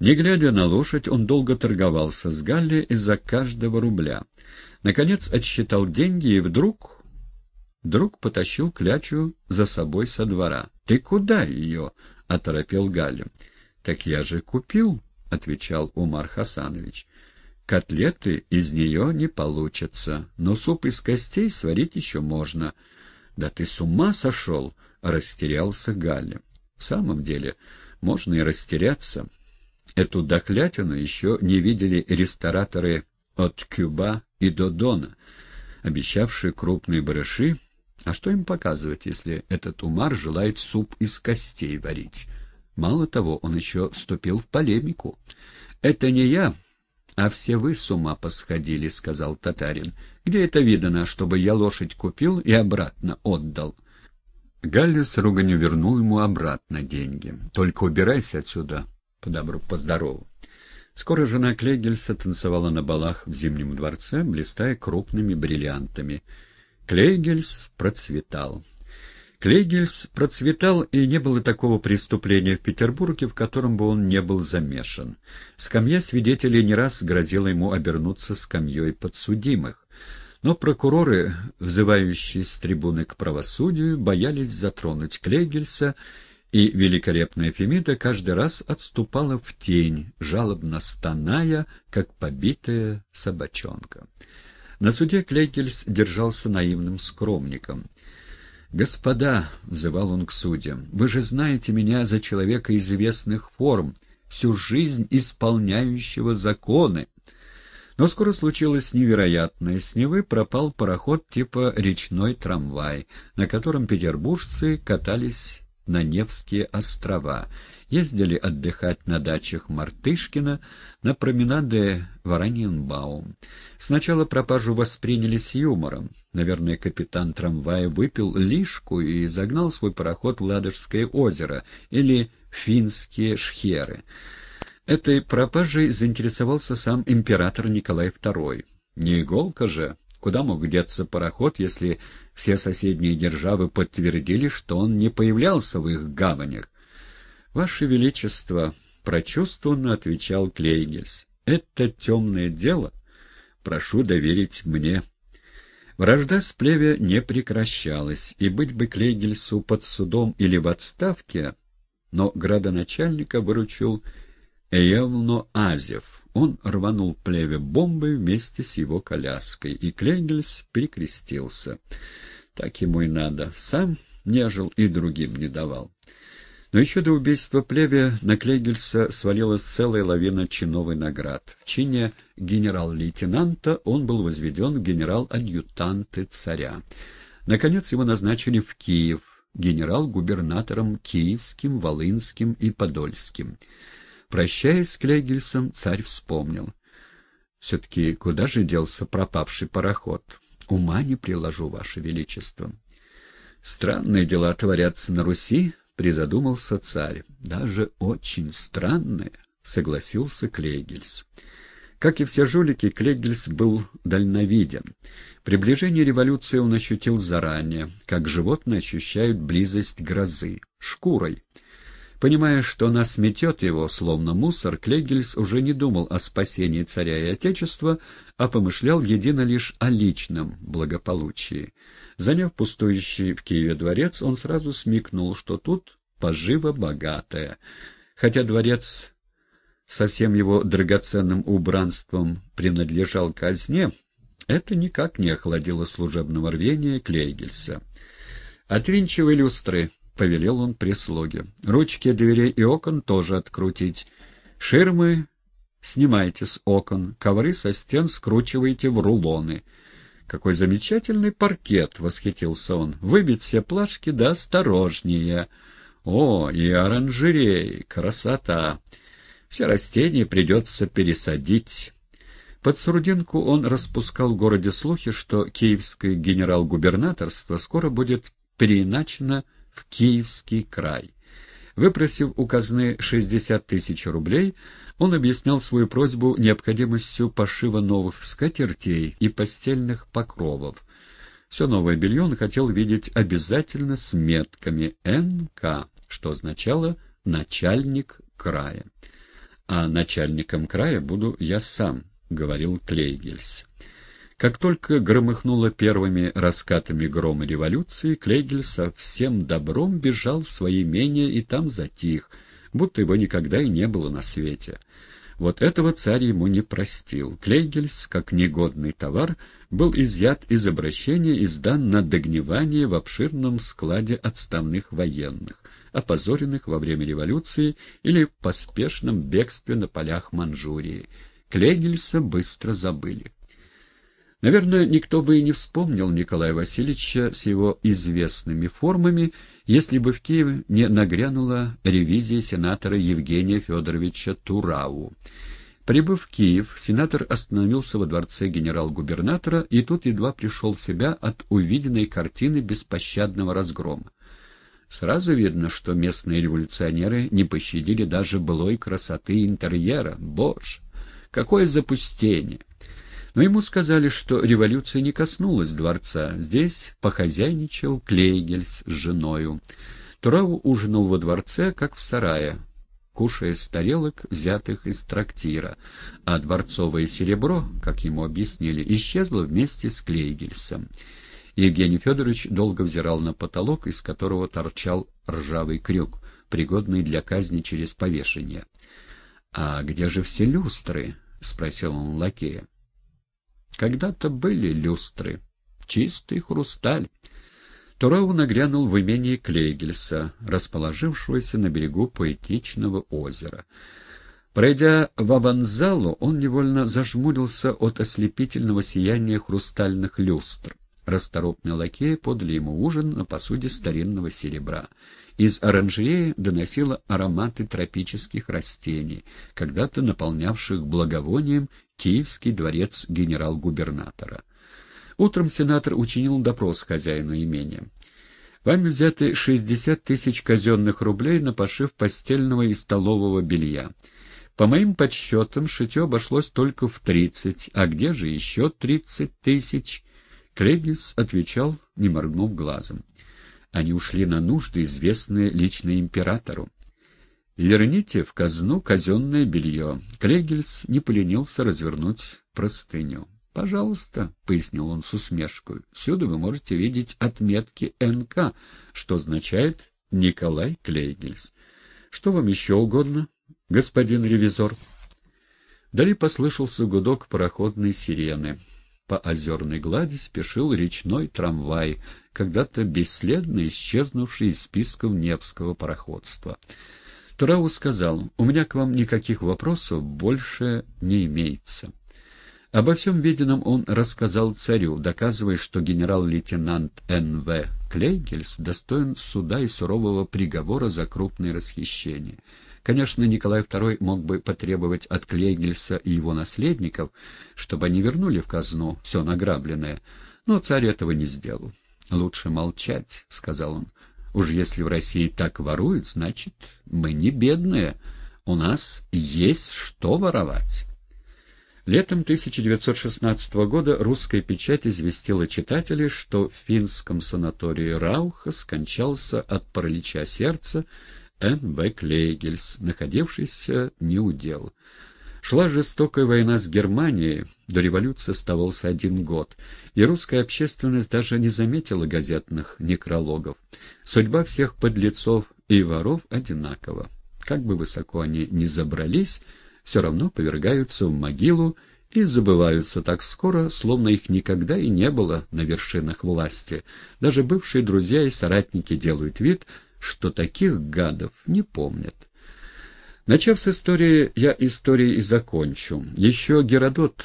Не глядя на лошадь, он долго торговался с Галли из-за каждого рубля. Наконец отсчитал деньги и вдруг... Вдруг потащил клячу за собой со двора. — Ты куда ее? — оторопел Галли. — Так я же купил, — отвечал Умар Хасанович. — Котлеты из нее не получатся, но суп из костей сварить еще можно. — Да ты с ума сошел! — растерялся Галли. — В самом деле, можно и растеряться. Эту дохлятину еще не видели рестораторы от Кюба и Додона, обещавшие крупные барыши. А что им показывать, если этот Умар желает суп из костей варить? Мало того, он еще вступил в полемику. «Это не я, а все вы с ума посходили», — сказал татарин. «Где это видано, чтобы я лошадь купил и обратно отдал?» Галли с руганью вернул ему обратно деньги. «Только убирайся отсюда, по добру, по здорову. Скоро жена Клейгельса танцевала на балах в Зимнем дворце, блистая крупными бриллиантами. Клейгельс процветал. Клейгельс процветал, и не было такого преступления в Петербурге, в котором бы он не был замешан. Скамья свидетелей не раз грозила ему обернуться скамьей подсудимых. Но прокуроры, взывающие с трибуны к правосудию, боялись затронуть Клейгельса, и великолепная Фемида каждый раз отступала в тень, жалобно стоная, как побитая собачонка. На суде Клейкельс держался наивным скромником. «Господа», — взывал он к судьям, — «вы же знаете меня за человека известных форм, всю жизнь исполняющего законы». Но скоро случилось невероятное. С Невы пропал пароход типа «Речной трамвай», на котором петербуржцы катались на Невские острова, ездили отдыхать на дачах Мартышкина, на променады в Араньенбаум. Сначала пропажу восприняли с юмором. Наверное, капитан трамвая выпил лишку и загнал свой пароход в Ладожское озеро или финские шхеры. Этой пропажей заинтересовался сам император Николай II. Не иголка же, Куда мог деться пароход, если все соседние державы подтвердили, что он не появлялся в их гаванях? «Ваше Величество», — прочувствованно отвечал Клейгельс, — «это темное дело. Прошу доверить мне». Вражда с плеве не прекращалась, и быть бы Клейгельсу под судом или в отставке, но градоначальника выручил Эевно Азев, он рванул плеве бомбой вместе с его коляской, и Клейгельс перекрестился. Так ему и надо. Сам нежил и другим не давал. Но еще до убийства плеве на Клейгельса свалилась целая лавина чиновой наград. В чине генерал-лейтенанта он был возведен в генерал-адъютанты царя. Наконец его назначили в Киев генерал-губернатором Киевским, Волынским и Подольским. Прощаясь с Клейгельсом, царь вспомнил. Все-таки куда же делся пропавший пароход? Ума не приложу, Ваше Величество. Странные дела творятся на Руси, призадумался царь. Даже очень странные, согласился Клейгельс. Как и все жулики, Клейгельс был дальновиден. Приближение революции он ощутил заранее, как животные ощущают близость грозы, шкурой. Понимая, что она сметет его, словно мусор, Клегельс уже не думал о спасении царя и отечества, а помышлял едино лишь о личном благополучии. Заняв пустующий в Киеве дворец, он сразу смекнул, что тут поживо богатая. Хотя дворец со всем его драгоценным убранством принадлежал казне, это никак не охладило служебного рвения Клейгельса. «Отвинчивай люстры», повелел он прислуге. Ручки дверей и окон тоже открутить. Ширмы снимайте с окон, ковры со стен скручивайте в рулоны. Какой замечательный паркет, восхитился он. Выбить все плашки, да осторожнее. О, и оранжереи, красота. Все растения придется пересадить. Под Сурдинку он распускал в городе слухи, что киевское генерал-губернаторство скоро будет переиначено в Киевский край. Выпросив у казны 60 тысяч рублей, он объяснял свою просьбу необходимостью пошива новых скатертей и постельных покровов. Все новое белье он хотел видеть обязательно с метками «НК», что означало «начальник края». а начальником края буду я сам, — говорил Клейгельс. Как только громыхнуло первыми раскатами грома революции, Клейгель со всем добром бежал в свои имения и там затих, будто его никогда и не было на свете. Вот этого царь ему не простил. Клейгельс, как негодный товар, был изъят из обращения и сдан на догнивание в обширном складе отставных военных опозоренных во время революции или в поспешном бегстве на полях Манчжурии. Клегельса быстро забыли. Наверное, никто бы и не вспомнил Николая Васильевича с его известными формами, если бы в Киеве не нагрянула ревизия сенатора Евгения Федоровича Турау. Прибыв в Киев, сенатор остановился во дворце генерал-губернатора и тут едва пришел в себя от увиденной картины беспощадного разгрома. Сразу видно, что местные революционеры не пощадили даже былой красоты интерьера. Боже, какое запустение! Но ему сказали, что революция не коснулась дворца. Здесь похозяйничал Клейгель с женою. Турау ужинал во дворце, как в сарае, кушая с тарелок, взятых из трактира, а дворцовое серебро, как ему объяснили, исчезло вместе с Клейгельсом. Евгений Федорович долго взирал на потолок, из которого торчал ржавый крюк, пригодный для казни через повешение. — А где же все люстры? — спросил он лакея. — Когда-то были люстры. Чистый хрусталь. Турау нагрянул в имение Клейгельса, расположившегося на берегу поэтичного озера. Пройдя в аванзалу, он невольно зажмурился от ослепительного сияния хрустальных люстр. Расторопные лакеи подали ему ужин на посуде старинного серебра. Из оранжереи доносило ароматы тропических растений, когда-то наполнявших благовонием Киевский дворец генерал-губернатора. Утром сенатор учинил допрос хозяину имения. «Вами взяты 60 тысяч казенных рублей на пошив постельного и столового белья. По моим подсчетам, шитье обошлось только в 30, а где же еще 30 тысяч?» Клегис отвечал, не моргнув глазом. Они ушли на нужды, известные лично императору. «Верните в казну казенное белье». Клегельс не поленился развернуть простыню. «Пожалуйста», — пояснил он с усмешкой, — «всюду вы можете видеть отметки НК, что означает Николай Клейгельс. Что вам еще угодно, господин ревизор?» Вдали послышался гудок пароходной сирены. По озерной глади спешил речной трамвай, когда-то бесследно исчезнувший из списков Невского пароходства. Турау сказал, «У меня к вам никаких вопросов больше не имеется». Обо всем виденном он рассказал царю, доказывая, что генерал-лейтенант Н.В. Клейгельс достоин суда и сурового приговора за крупные расхищения. Конечно, Николай II мог бы потребовать от Клейгельса и его наследников, чтобы они вернули в казну все награбленное, но царь этого не сделал. «Лучше молчать», — сказал он. «Уж если в России так воруют, значит, мы не бедные. У нас есть что воровать». Летом 1916 года русская печать известила читателей, что в финском санатории Рауха скончался от паралича сердца Н.В. Клейгельс, находившийся не у дел. Шла жестокая война с Германией, до революции оставался один год, и русская общественность даже не заметила газетных некрологов. Судьба всех подлецов и воров одинакова. Как бы высоко они ни забрались, все равно повергаются в могилу и забываются так скоро, словно их никогда и не было на вершинах власти. Даже бывшие друзья и соратники делают вид, что таких гадов не помнят. Начав с истории, я истории и закончу. Еще Геродот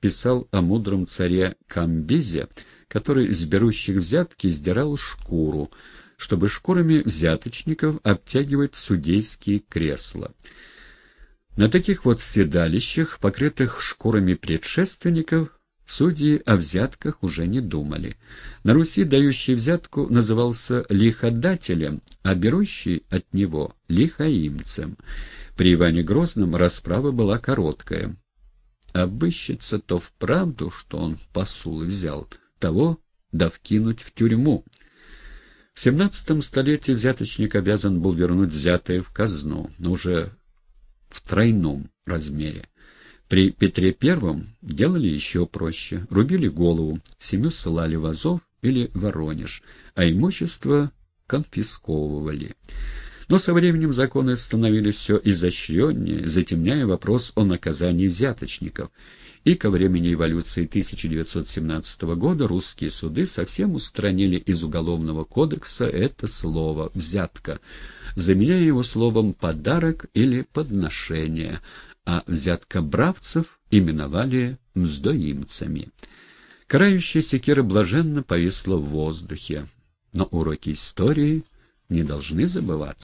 писал о мудром царе Камбизе, который с берущих взятки сдирал шкуру, чтобы шкурами взяточников обтягивать судейские кресла. На таких вот седалищах, покрытых шкурами предшественников, Судьи о взятках уже не думали. На Руси дающий взятку назывался лиходателем, а берущий от него — лихаимцем. При Иване Грозном расправа была короткая. Обыщется то вправду, что он посулы взял, того да вкинуть в тюрьму. В семнадцатом столетии взяточник обязан был вернуть взятое в казну, но уже в тройном размере. При Петре Первом делали еще проще. Рубили голову, семью ссылали в Азов или Воронеж, а имущество конфисковывали. Но со временем законы становились все изощреннее, затемняя вопрос о наказании взяточников. И ко времени эволюции 1917 года русские суды совсем устранили из Уголовного кодекса это слово «взятка», заменяя его словом «подарок» или «подношение», а взяткобравцев именовали «мздоимцами». Карающая секира блаженно повисла в воздухе, но уроки истории не должны забываться.